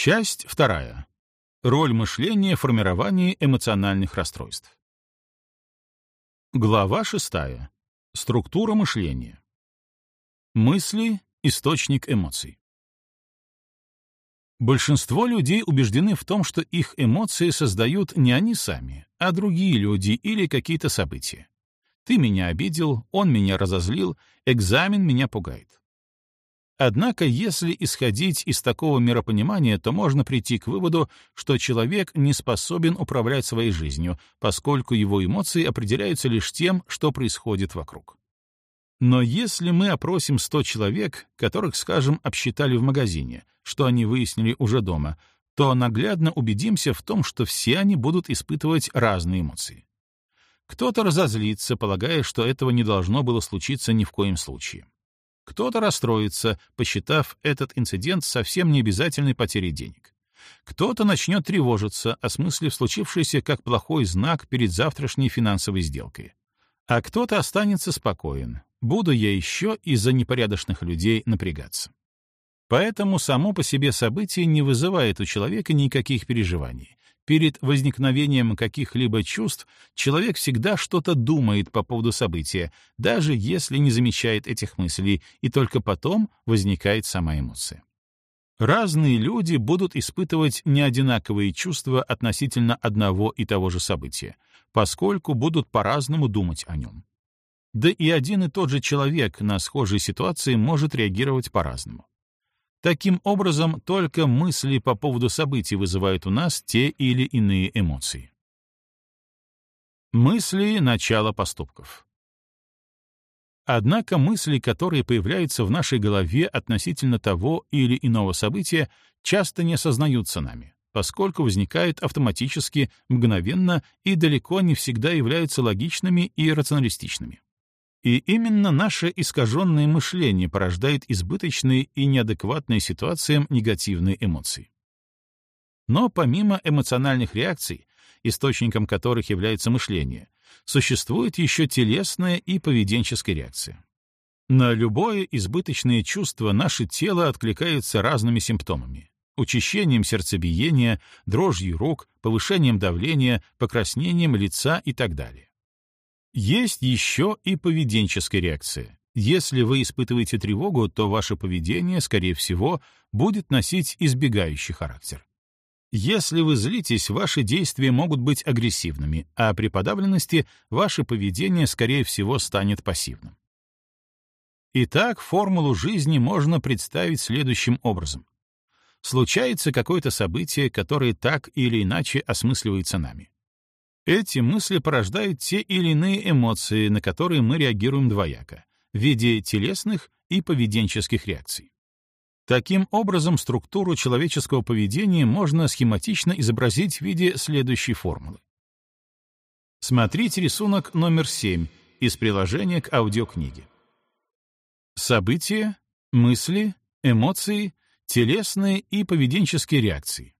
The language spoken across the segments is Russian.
Часть вторая. Роль мышления в формировании эмоциональных расстройств. Глава шестая. Структура мышления. Мысли — источник эмоций. Большинство людей убеждены в том, что их эмоции создают не они сами, а другие люди или какие-то события. Ты меня обидел, он меня разозлил, экзамен меня пугает. Однако, если исходить из такого миропонимания, то можно прийти к выводу, что человек не способен управлять своей жизнью, поскольку его эмоции определяются лишь тем, что происходит вокруг. Но если мы опросим 100 человек, которых, скажем, обсчитали в магазине, что они выяснили уже дома, то наглядно убедимся в том, что все они будут испытывать разные эмоции. Кто-то разозлится, полагая, что этого не должно было случиться ни в коем случае. Кто-то расстроится, посчитав этот инцидент совсем необязательной потерей денег. Кто-то начнет тревожиться, осмыслив случившееся как плохой знак перед завтрашней финансовой сделкой. А кто-то останется спокоен, буду я еще из-за непорядочных людей напрягаться. Поэтому само по себе событие не вызывает у человека никаких переживаний. Перед возникновением каких-либо чувств человек всегда что-то думает по поводу события, даже если не замечает этих мыслей, и только потом возникает сама эмоция. Разные люди будут испытывать неодинаковые чувства относительно одного и того же события, поскольку будут по-разному думать о нем. Да и один и тот же человек на схожей ситуации может реагировать по-разному. Таким образом, только мысли по поводу событий вызывают у нас те или иные эмоции. Мысли — начало поступков. Однако мысли, которые появляются в нашей голове относительно того или иного события, часто не осознаются нами, поскольку возникают автоматически, мгновенно и далеко не всегда являются логичными и рационалистичными. И именно наше искаженное мышление порождает избыточные и неадекватные ситуациям негативные эмоции. Но помимо эмоциональных реакций, источником которых является мышление, существует еще телесная и поведенческая реакция. На любое избыточное чувство наше тело откликается разными симптомами — учащением сердцебиения, дрожью рук, повышением давления, покраснением лица и так далее. Есть еще и поведенческая реакция. Если вы испытываете тревогу, то ваше поведение, скорее всего, будет носить избегающий характер. Если вы злитесь, ваши действия могут быть агрессивными, а при подавленности ваше поведение, скорее всего, станет пассивным. Итак, формулу жизни можно представить следующим образом. Случается какое-то событие, которое так или иначе осмысливается нами. Эти мысли порождают те или иные эмоции, на которые мы реагируем двояко, в виде телесных и поведенческих реакций. Таким образом, структуру человеческого поведения можно схематично изобразить в виде следующей формулы. Смотрите рисунок номер 7 из приложения к аудиокниге. События, мысли, эмоции, телесные и поведенческие реакции.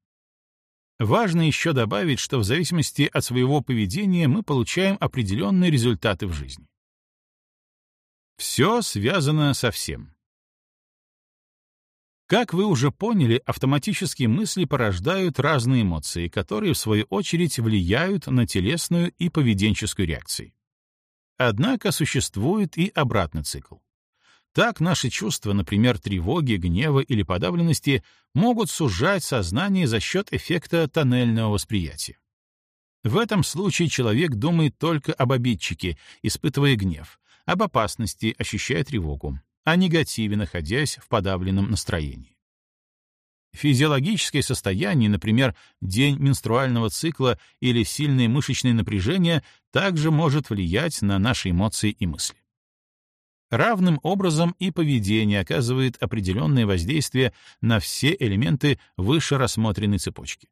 Важно еще добавить, что в зависимости от своего поведения мы получаем определенные результаты в жизни. Все связано со всем. Как вы уже поняли, автоматические мысли порождают разные эмоции, которые, в свою очередь, влияют на телесную и поведенческую реакции. Однако существует и обратный цикл. Так наши чувства, например, тревоги, гнева или подавленности, могут сужать сознание за счет эффекта тоннельного восприятия. В этом случае человек думает только об обидчике, испытывая гнев, об опасности, ощущая тревогу, о негативе, находясь в подавленном настроении. Физиологическое состояние, например, день менструального цикла или сильное мышечное напряжение, также может влиять на наши эмоции и мысли. Равным образом и поведение оказывает определенное воздействие на все элементы выше рассмотренной цепочки.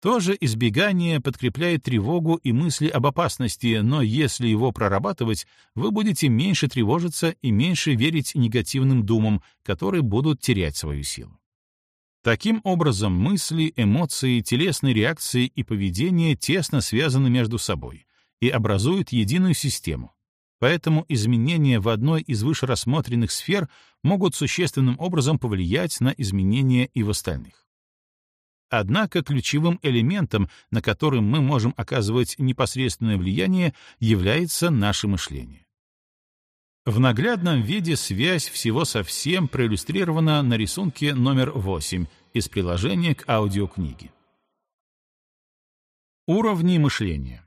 Тоже избегание подкрепляет тревогу и мысли об опасности, но если его прорабатывать, вы будете меньше тревожиться и меньше верить негативным думам, которые будут терять свою силу. Таким образом, мысли, эмоции, телесные реакции и поведение тесно связаны между собой и образуют единую систему, Поэтому изменения в одной из выше рассмотренных сфер могут существенным образом повлиять на изменения и в остальных. Однако ключевым элементом, на который мы можем оказывать непосредственное влияние, является наше мышление. В наглядном виде связь всего со всем проиллюстрирована на рисунке номер 8 из приложения к аудиокниге. Уровни мышления.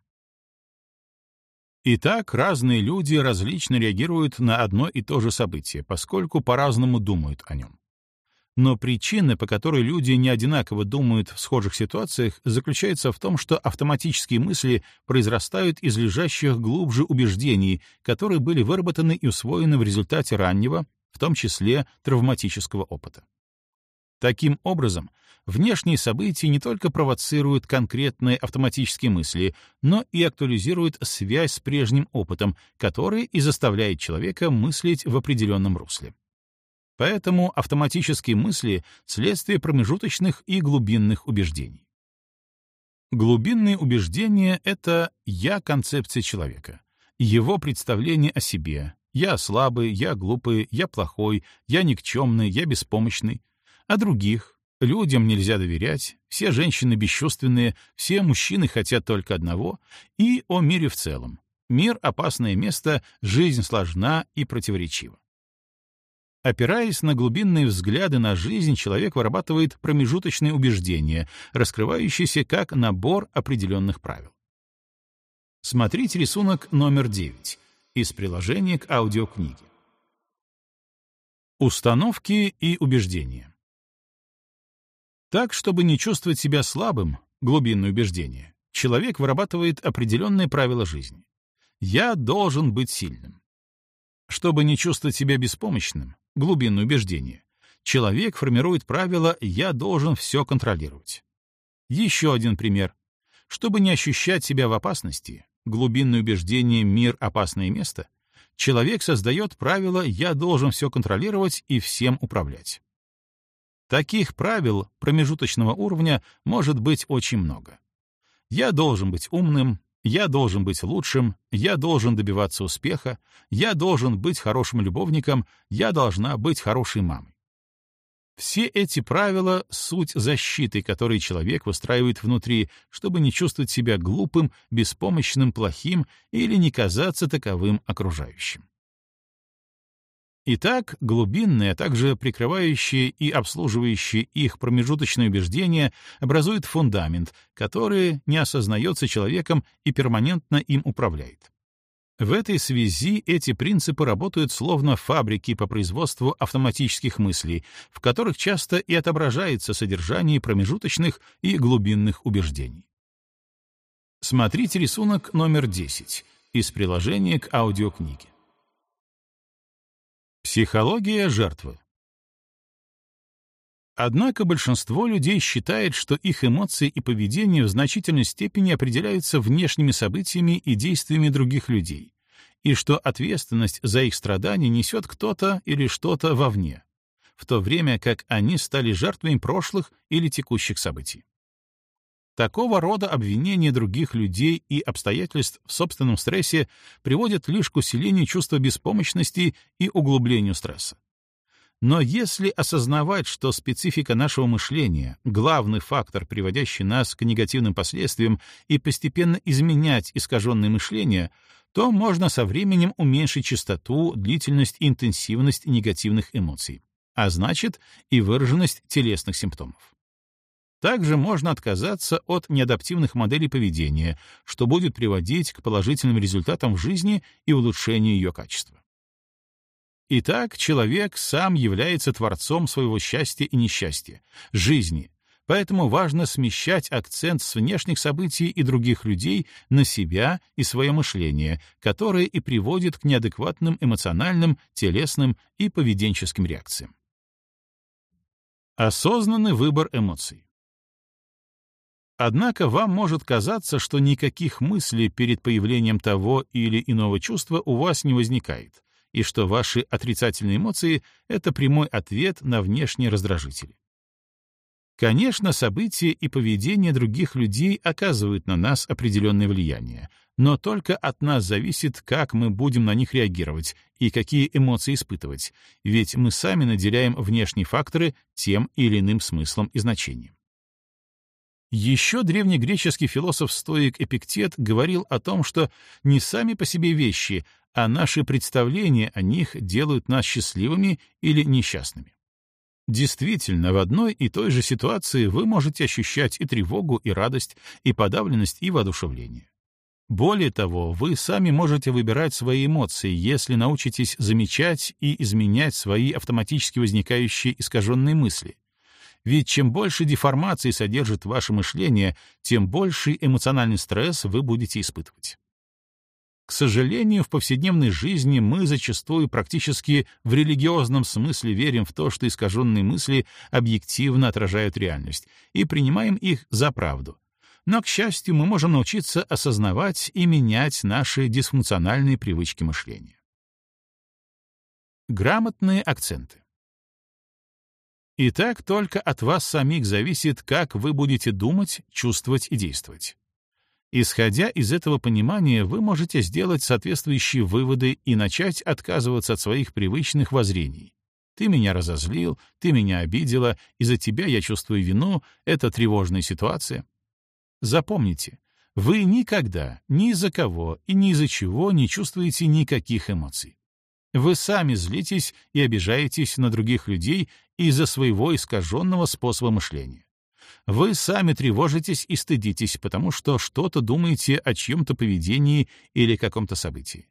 Итак, разные люди различно реагируют на одно и то же событие, поскольку по-разному думают о нем. Но причина, по которой люди не одинаково думают в схожих ситуациях, заключается в том, что автоматические мысли произрастают из лежащих глубже убеждений, которые были выработаны и усвоены в результате раннего, в том числе травматического опыта. Таким образом, внешние события не только провоцируют конкретные автоматические мысли, но и актуализируют связь с прежним опытом, который и заставляет человека мыслить в определенном русле. Поэтому автоматические мысли — следствие промежуточных и глубинных убеждений. Глубинные убеждения — это «я-концепция человека», его представление о себе, «я слабый», «я глупый», «я плохой», «я никчемный», «я беспомощный», о других, людям нельзя доверять, все женщины бесчувственные, все мужчины хотят только одного, и о мире в целом. Мир — опасное место, жизнь сложна и противоречива. Опираясь на глубинные взгляды на жизнь, человек вырабатывает промежуточные убеждения, раскрывающиеся как набор определенных правил. Смотрите рисунок номер 9 из приложения к аудиокниге. Установки и убеждения. Так, чтобы не чувствовать себя слабым, глубинное убеждение, человек вырабатывает определенные правила жизни. «Я должен быть сильным». Чтобы не чувствовать себя беспомощным, глубинное убеждение, человек формирует правило «я должен все контролировать». Еще один пример. Чтобы не ощущать себя в опасности, глубинное убеждение «мир — опасное место», человек создает правило «я должен все контролировать и всем управлять». Таких правил промежуточного уровня может быть очень много. Я должен быть умным, я должен быть лучшим, я должен добиваться успеха, я должен быть хорошим любовником, я должна быть хорошей мамой. Все эти правила — суть защиты, которую человек выстраивает внутри, чтобы не чувствовать себя глупым, беспомощным, плохим или не казаться таковым окружающим. Итак, глубинные, а также прикрывающие и обслуживающие их промежуточные убеждения образуют фундамент, который не осознается человеком и перманентно им управляет. В этой связи эти принципы работают словно фабрики по производству автоматических мыслей, в которых часто и отображается содержание промежуточных и глубинных убеждений. Смотрите рисунок номер 10 из приложения к аудиокниге. Психология жертвы. Однако большинство людей считает, что их эмоции и поведение в значительной степени определяются внешними событиями и действиями других людей, и что ответственность за их страдания несет кто-то или что-то вовне, в то время как они стали жертвами прошлых или текущих событий. Такого рода обвинения других людей и обстоятельств в собственном стрессе приводят лишь к усилению чувства беспомощности и углублению стресса. Но если осознавать, что специфика нашего мышления — главный фактор, приводящий нас к негативным последствиям, и постепенно изменять искаженное мышление, то можно со временем уменьшить частоту, длительность и интенсивность негативных эмоций, а значит и выраженность телесных симптомов. Также можно отказаться от неадаптивных моделей поведения, что будет приводить к положительным результатам в жизни и улучшению ее качества. Итак, человек сам является творцом своего счастья и несчастья, жизни, поэтому важно смещать акцент с внешних событий и других людей на себя и свое мышление, которое и приводит к неадекватным эмоциональным, телесным и поведенческим реакциям. Осознанный выбор эмоций. Однако вам может казаться, что никаких мыслей перед появлением того или иного чувства у вас не возникает, и что ваши отрицательные эмоции — это прямой ответ на внешние раздражители. Конечно, события и поведение других людей оказывают на нас определенное влияние, но только от нас зависит, как мы будем на них реагировать и какие эмоции испытывать, ведь мы сами наделяем внешние факторы тем или иным смыслом и значением. Еще древнегреческий философ-стоик Эпиктет говорил о том, что не сами по себе вещи, а наши представления о них делают нас счастливыми или несчастными. Действительно, в одной и той же ситуации вы можете ощущать и тревогу, и радость, и подавленность, и воодушевление. Более того, вы сами можете выбирать свои эмоции, если научитесь замечать и изменять свои автоматически возникающие искаженные мысли. Ведь чем больше деформации содержит ваше мышление, тем больший эмоциональный стресс вы будете испытывать. К сожалению, в повседневной жизни мы зачастую практически в религиозном смысле верим в то, что искаженные мысли объективно отражают реальность, и принимаем их за правду. Но, к счастью, мы можем научиться осознавать и менять наши дисфункциональные привычки мышления. Грамотные акценты. Итак, только от вас самих зависит, как вы будете думать, чувствовать и действовать. Исходя из этого понимания, вы можете сделать соответствующие выводы и начать отказываться от своих привычных воззрений. Ты меня разозлил, ты меня обидела, из-за тебя я чувствую вину, это тревожная ситуация. Запомните, вы никогда, ни из-за кого и ни из-за чего не чувствуете никаких эмоций. Вы сами злитесь и обижаетесь на других людей из-за своего искаженного способа мышления. Вы сами тревожитесь и стыдитесь, потому что что-то думаете о чьем-то поведении или каком-то событии.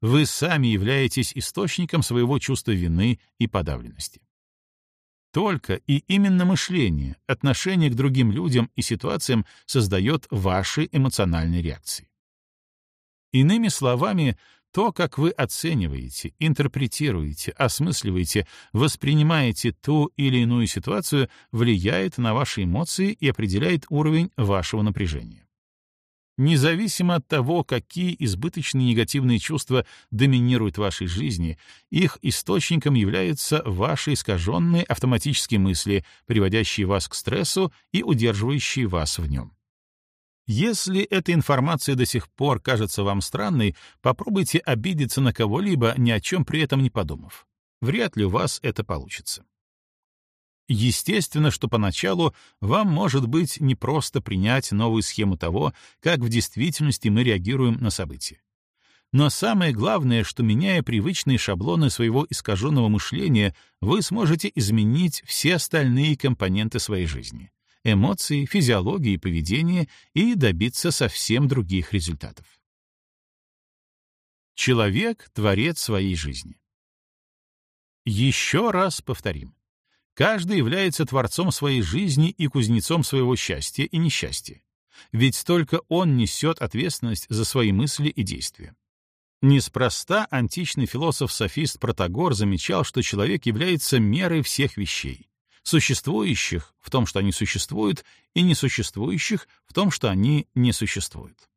Вы сами являетесь источником своего чувства вины и подавленности. Только и именно мышление, отношение к другим людям и ситуациям создает ваши эмоциональные реакции. Иными словами, то, как вы оцениваете, интерпретируете, осмысливаете, воспринимаете ту или иную ситуацию, влияет на ваши эмоции и определяет уровень вашего напряжения. Независимо от того, какие избыточные негативные чувства доминируют в вашей жизни, их источником являются ваши искаженные автоматические мысли, приводящие вас к стрессу и удерживающие вас в нем. Если эта информация до сих пор кажется вам странной, попробуйте обидеться на кого-либо, ни о чем при этом не подумав. Вряд ли у вас это получится. Естественно, что поначалу вам может быть непросто принять новую схему того, как в действительности мы реагируем на события. Но самое главное, что меняя привычные шаблоны своего искаженного мышления, вы сможете изменить все остальные компоненты своей жизни эмоции, физиологии поведения и добиться совсем других результатов. Человек — творец своей жизни. Еще раз повторим. Каждый является творцом своей жизни и кузнецом своего счастья и несчастья. Ведь только он несет ответственность за свои мысли и действия. Неспроста античный философ-софист Протагор замечал, что человек является мерой всех вещей, существующих в том, что они существуют, и несуществующих в том, что они не существуют.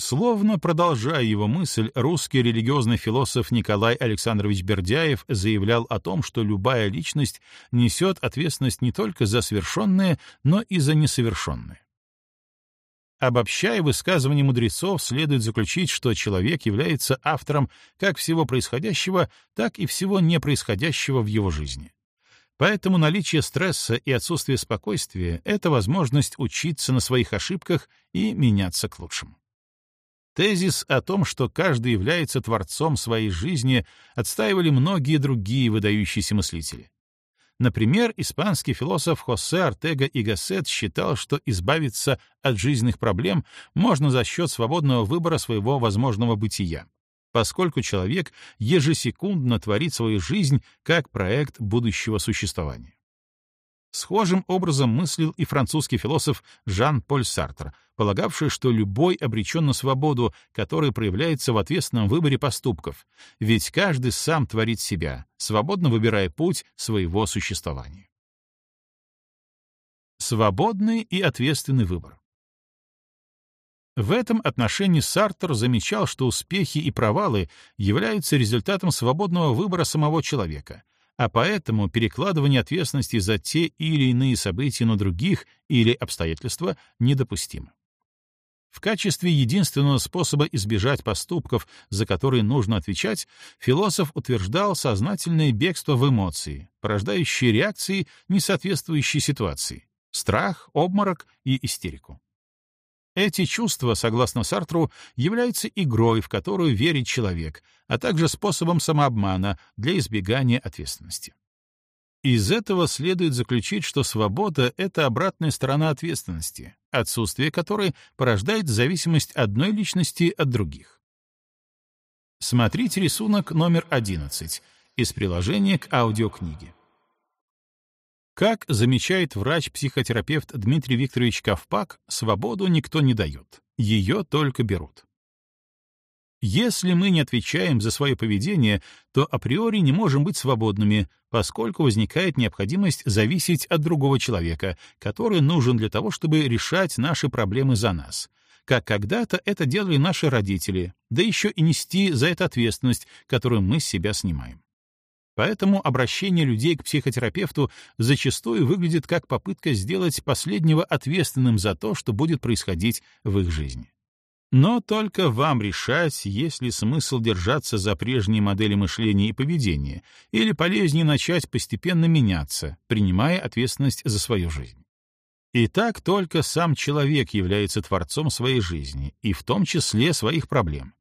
Словно продолжая его мысль, русский религиозный философ Николай Александрович Бердяев заявлял о том, что любая личность несет ответственность не только за совершенное, но и за несовершенное. Обобщая высказывания мудрецов, следует заключить, что человек является автором как всего происходящего, так и всего непроисходящего в его жизни. Поэтому наличие стресса и отсутствие спокойствия — это возможность учиться на своих ошибках и меняться к лучшему. Тезис о том, что каждый является творцом своей жизни, отстаивали многие другие выдающиеся мыслители. Например, испанский философ Хосе Артега и Гассет считал, что избавиться от жизненных проблем можно за счет свободного выбора своего возможного бытия поскольку человек ежесекундно творит свою жизнь как проект будущего существования. Схожим образом мыслил и французский философ Жан-Поль Сартр, полагавший, что любой обречен на свободу, которая проявляется в ответственном выборе поступков, ведь каждый сам творит себя, свободно выбирая путь своего существования. Свободный и ответственный выбор. В этом отношении Сартер замечал, что успехи и провалы являются результатом свободного выбора самого человека, а поэтому перекладывание ответственности за те или иные события на других или обстоятельства недопустимо. В качестве единственного способа избежать поступков, за которые нужно отвечать, философ утверждал сознательное бегство в эмоции, порождающие реакции, не соответствующие ситуации, страх, обморок и истерику. Эти чувства, согласно Сартру, являются игрой, в которую верит человек, а также способом самообмана для избегания ответственности. Из этого следует заключить, что свобода — это обратная сторона ответственности, отсутствие которой порождает зависимость одной личности от других. Смотрите рисунок номер 11 из приложения к аудиокниге. Как замечает врач-психотерапевт Дмитрий Викторович Ковпак, свободу никто не дает, ее только берут. Если мы не отвечаем за свое поведение, то априори не можем быть свободными, поскольку возникает необходимость зависеть от другого человека, который нужен для того, чтобы решать наши проблемы за нас, как когда-то это делали наши родители, да еще и нести за это ответственность, которую мы с себя снимаем. Поэтому обращение людей к психотерапевту зачастую выглядит как попытка сделать последнего ответственным за то, что будет происходить в их жизни. Но только вам решать, есть ли смысл держаться за прежние модели мышления и поведения, или полезнее начать постепенно меняться, принимая ответственность за свою жизнь. И так только сам человек является творцом своей жизни, и в том числе своих проблем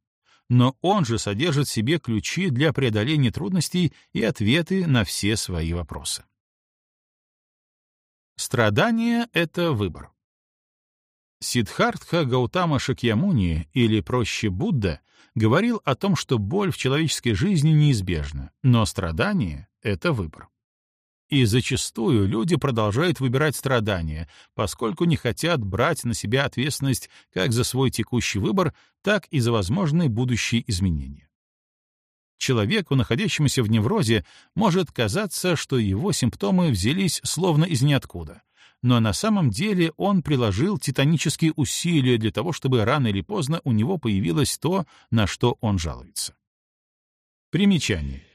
но он же содержит в себе ключи для преодоления трудностей и ответы на все свои вопросы. Страдание — это выбор. Сиддхартха Гаутама Шакьямуни, или проще Будда, говорил о том, что боль в человеческой жизни неизбежна, но страдание — это выбор. И зачастую люди продолжают выбирать страдания, поскольку не хотят брать на себя ответственность как за свой текущий выбор, так и за возможные будущие изменения. Человеку, находящемуся в неврозе, может казаться, что его симптомы взялись словно из ниоткуда, но на самом деле он приложил титанические усилия для того, чтобы рано или поздно у него появилось то, на что он жалуется. Примечание.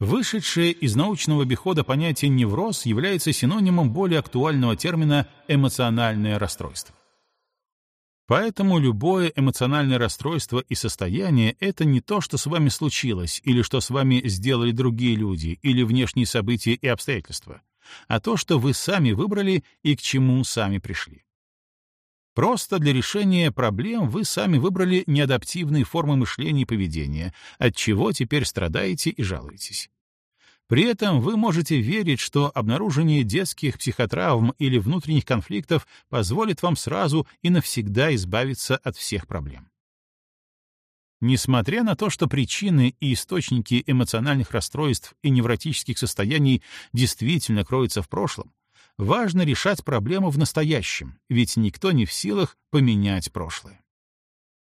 Вышедшее из научного обихода понятие «невроз» является синонимом более актуального термина «эмоциональное расстройство». Поэтому любое эмоциональное расстройство и состояние — это не то, что с вами случилось, или что с вами сделали другие люди, или внешние события и обстоятельства, а то, что вы сами выбрали и к чему сами пришли. Просто для решения проблем вы сами выбрали неадаптивные формы мышления и поведения, от чего теперь страдаете и жалуетесь. При этом вы можете верить, что обнаружение детских психотравм или внутренних конфликтов позволит вам сразу и навсегда избавиться от всех проблем. Несмотря на то, что причины и источники эмоциональных расстройств и невротических состояний действительно кроются в прошлом, важно решать проблему в настоящем, ведь никто не в силах поменять прошлое.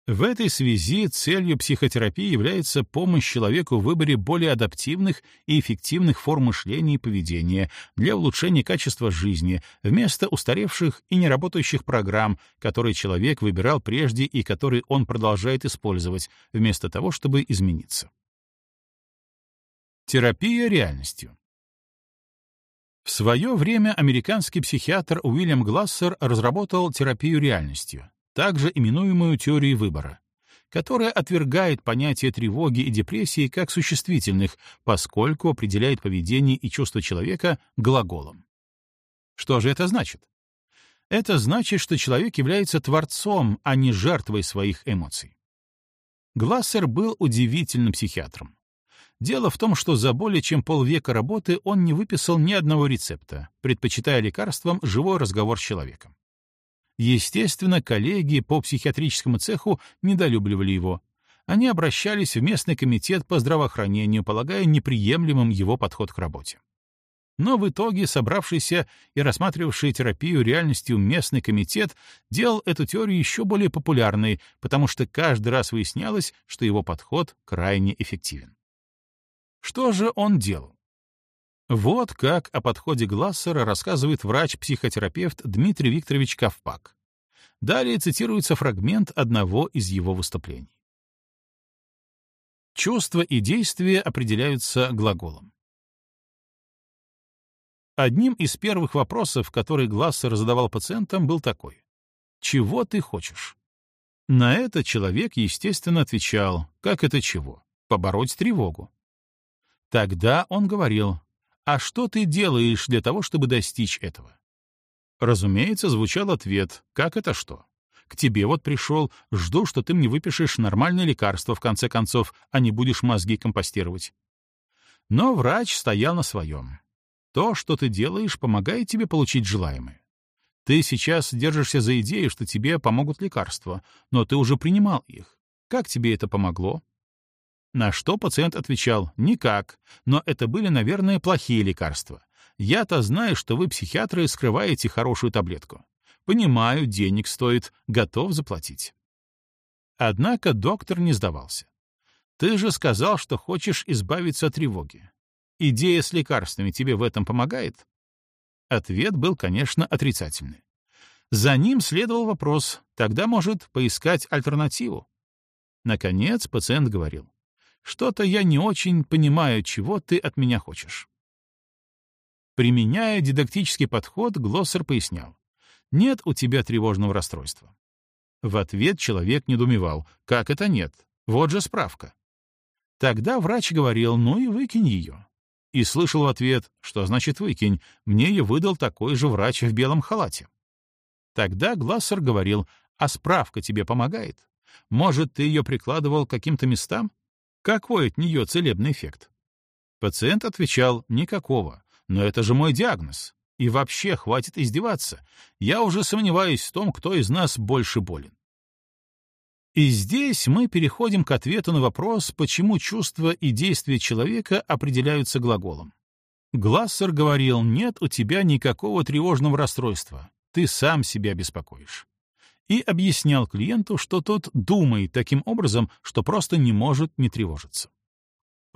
В этой связи целью психотерапии является помощь человеку в выборе более адаптивных и эффективных форм мышления и поведения для улучшения качества жизни вместо устаревших и неработающих программ, которые человек выбирал прежде и которые он продолжает использовать, вместо того, чтобы измениться. Терапия реальностью. В свое время американский психиатр Уильям Глассер разработал терапию реальностью, также именуемую теорией выбора, которая отвергает понятие тревоги и депрессии как существительных, поскольку определяет поведение и чувства человека глаголом. Что же это значит? Это значит, что человек является творцом, а не жертвой своих эмоций. Глассер был удивительным психиатром. Дело в том, что за более чем полвека работы он не выписал ни одного рецепта, предпочитая лекарствам живой разговор с человеком. Естественно, коллеги по психиатрическому цеху недолюбливали его. Они обращались в местный комитет по здравоохранению, полагая неприемлемым его подход к работе. Но в итоге собравшийся и рассматривавший терапию реальностью местный комитет делал эту теорию еще более популярной, потому что каждый раз выяснялось, что его подход крайне эффективен. Что же он делал? Вот как о подходе Глассера рассказывает врач-психотерапевт Дмитрий Викторович Ковпак. Далее цитируется фрагмент одного из его выступлений. Чувства и действия определяются глаголом. Одним из первых вопросов, который Глассер задавал пациентам, был такой. «Чего ты хочешь?» На это человек, естественно, отвечал, как это чего? Побороть тревогу. Тогда он говорил, «А что ты делаешь для того, чтобы достичь этого?» Разумеется, звучал ответ «Как это что?» К тебе вот пришел, жду, что ты мне выпишешь нормальное лекарство, в конце концов, а не будешь мозги компостировать. Но врач стоял на своем. То, что ты делаешь, помогает тебе получить желаемое. Ты сейчас держишься за идею, что тебе помогут лекарства, но ты уже принимал их. Как тебе это помогло? На что пациент отвечал «никак», но это были, наверное, плохие лекарства. Я-то знаю, что вы, психиатры, скрываете хорошую таблетку. Понимаю, денег стоит, готов заплатить. Однако доктор не сдавался. Ты же сказал, что хочешь избавиться от тревоги. Идея с лекарствами тебе в этом помогает? Ответ был, конечно, отрицательный. За ним следовал вопрос, тогда, может, поискать альтернативу. Наконец пациент говорил, что-то я не очень понимаю, чего ты от меня хочешь. Применяя дидактический подход, Глоссер пояснял, нет у тебя тревожного расстройства. В ответ человек недоумевал, как это нет, вот же справка. Тогда врач говорил, ну и выкинь ее. И слышал в ответ, что значит выкинь, мне ее выдал такой же врач в белом халате. Тогда Глассер говорил, а справка тебе помогает? Может, ты ее прикладывал к каким-то местам? Какой от нее целебный эффект? Пациент отвечал, никакого, но это же мой диагноз. И вообще, хватит издеваться. Я уже сомневаюсь в том, кто из нас больше болен. И здесь мы переходим к ответу на вопрос, почему чувства и действия человека определяются глаголом. Глассер говорил, нет у тебя никакого тревожного расстройства, ты сам себя беспокоишь. И объяснял клиенту, что тот думает таким образом, что просто не может не тревожиться.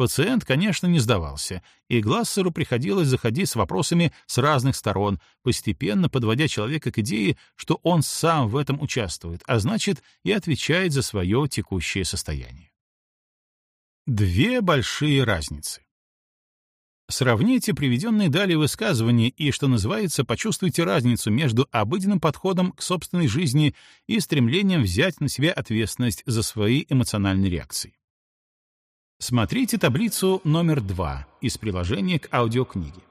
Пациент, конечно, не сдавался, и Глассеру приходилось заходить с вопросами с разных сторон, постепенно подводя человека к идее, что он сам в этом участвует, а значит, и отвечает за свое текущее состояние. Две большие разницы. Сравните приведенные далее высказывания и, что называется, почувствуйте разницу между обыденным подходом к собственной жизни и стремлением взять на себя ответственность за свои эмоциональные реакции. Смотрите таблицу номер 2 из приложения к аудиокниге.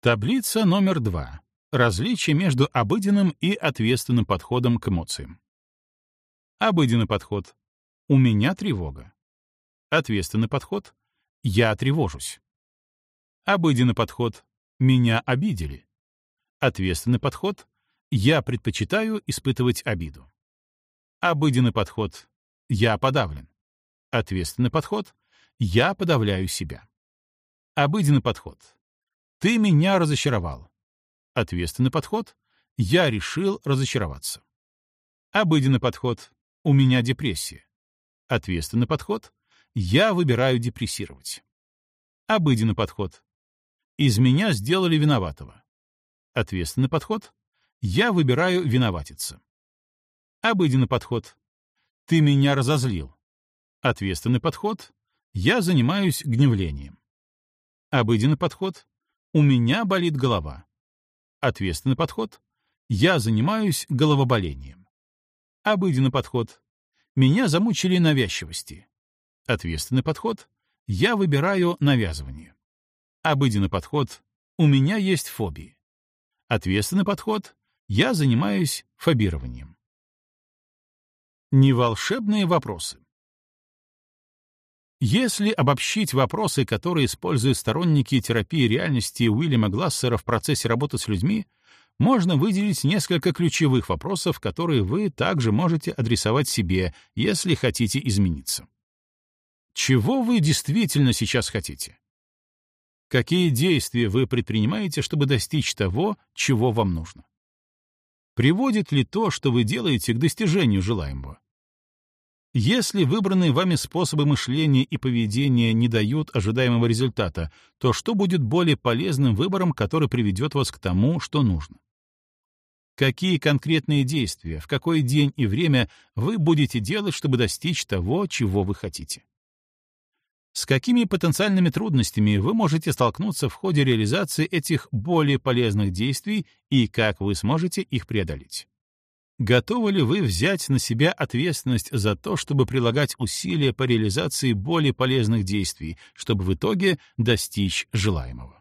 Таблица номер 2. Различие между обыденным и ответственным подходом к эмоциям. Обыденный подход. У меня тревога. Ответственный подход. Я тревожусь. Обыденный подход. Меня обидели. Ответственный подход. Я предпочитаю испытывать обиду. Обыденный подход. Я подавлен. Ответственный подход — я подавляю себя. Обыденный подход — ты меня разочаровал. Ответственный подход — я решил разочароваться. Обыденный подход — у меня депрессия. Ответственный подход — я выбираю депрессировать. Обыденный подход — из меня сделали виноватого. Ответственный подход — я выбираю виноватиться. Обыденный подход — ты меня разозлил. Ответственный подход — я занимаюсь гневлением. Обыденный подход — у меня болит голова. Ответственный подход — я занимаюсь головоболением. Обыденный подход — меня замучили навязчивости. Ответственный подход — я выбираю навязывание. Обыденный подход — у меня есть фобии. Ответственный подход — я занимаюсь фобированием. Неволшебные вопросы. Если обобщить вопросы, которые используют сторонники терапии реальности Уильяма Глассера в процессе работы с людьми, можно выделить несколько ключевых вопросов, которые вы также можете адресовать себе, если хотите измениться. Чего вы действительно сейчас хотите? Какие действия вы предпринимаете, чтобы достичь того, чего вам нужно? Приводит ли то, что вы делаете, к достижению желаемого? Если выбранные вами способы мышления и поведения не дают ожидаемого результата, то что будет более полезным выбором, который приведет вас к тому, что нужно? Какие конкретные действия, в какой день и время вы будете делать, чтобы достичь того, чего вы хотите? С какими потенциальными трудностями вы можете столкнуться в ходе реализации этих более полезных действий и как вы сможете их преодолеть? Готовы ли вы взять на себя ответственность за то, чтобы прилагать усилия по реализации более полезных действий, чтобы в итоге достичь желаемого?